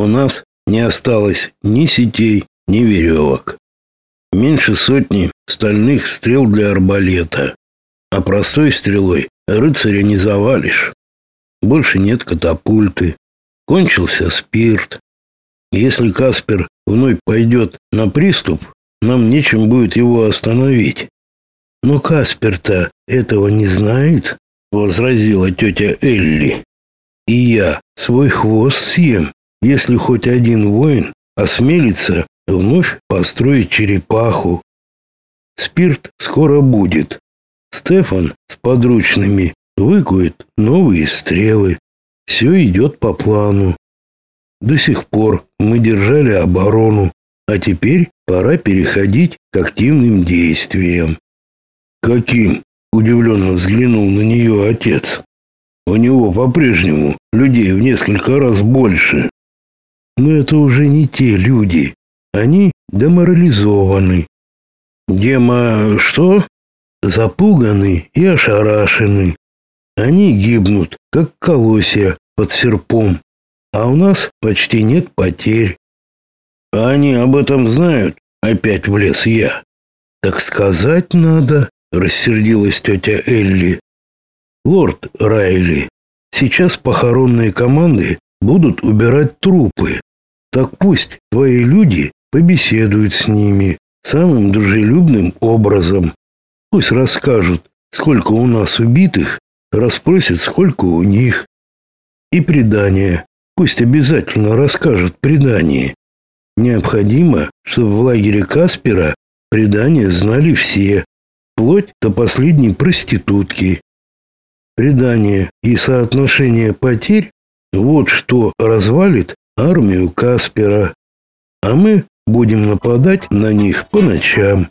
У нас не осталось ни сетей, ни веревок. Меньше сотни стальных стрел для арбалета. А простой стрелой рыцаря не завалишь. Больше нет катапульты. Кончился спирт. Если Каспер вновь пойдет на приступ, нам нечем будет его остановить. Но Каспер-то этого не знает, возразила тетя Элли. И я свой хвост съем, если хоть один воин осмелится вновь построить черепаху. Спирт скоро будет. Стефан с подручными выкует новые стрелы. Все идет по плану. До сих пор мы держали оборону, а теперь пора переходить к активным действиям. Каким? Удивленно взглянул на нее отец. У него по-прежнему людей в несколько раз больше. Но это уже не те люди. Они деморализованы. Дема что? Запуганы и ошарашены. Они гибнут, как колосья под серпом. А у нас почти нет потерь. А они об этом знают? Опять влез я. Так сказать надо, рассердилась тетя Элли. Лорд Райли, сейчас похоронные команды будут убирать трупы. Так пусть твои люди побеседуют с ними самым дружелюбным образом. Пусть расскажут, сколько у нас убитых, расспросят, сколько у них. И предание. Пусть обязательно расскажут предание. Необходимо, чтобы в лагере Каспера предание знали все, вплоть до последней проститутки. Предание и соотношение потерь – вот что развалит армию Каспера. А мы будем нападать на них по ночам.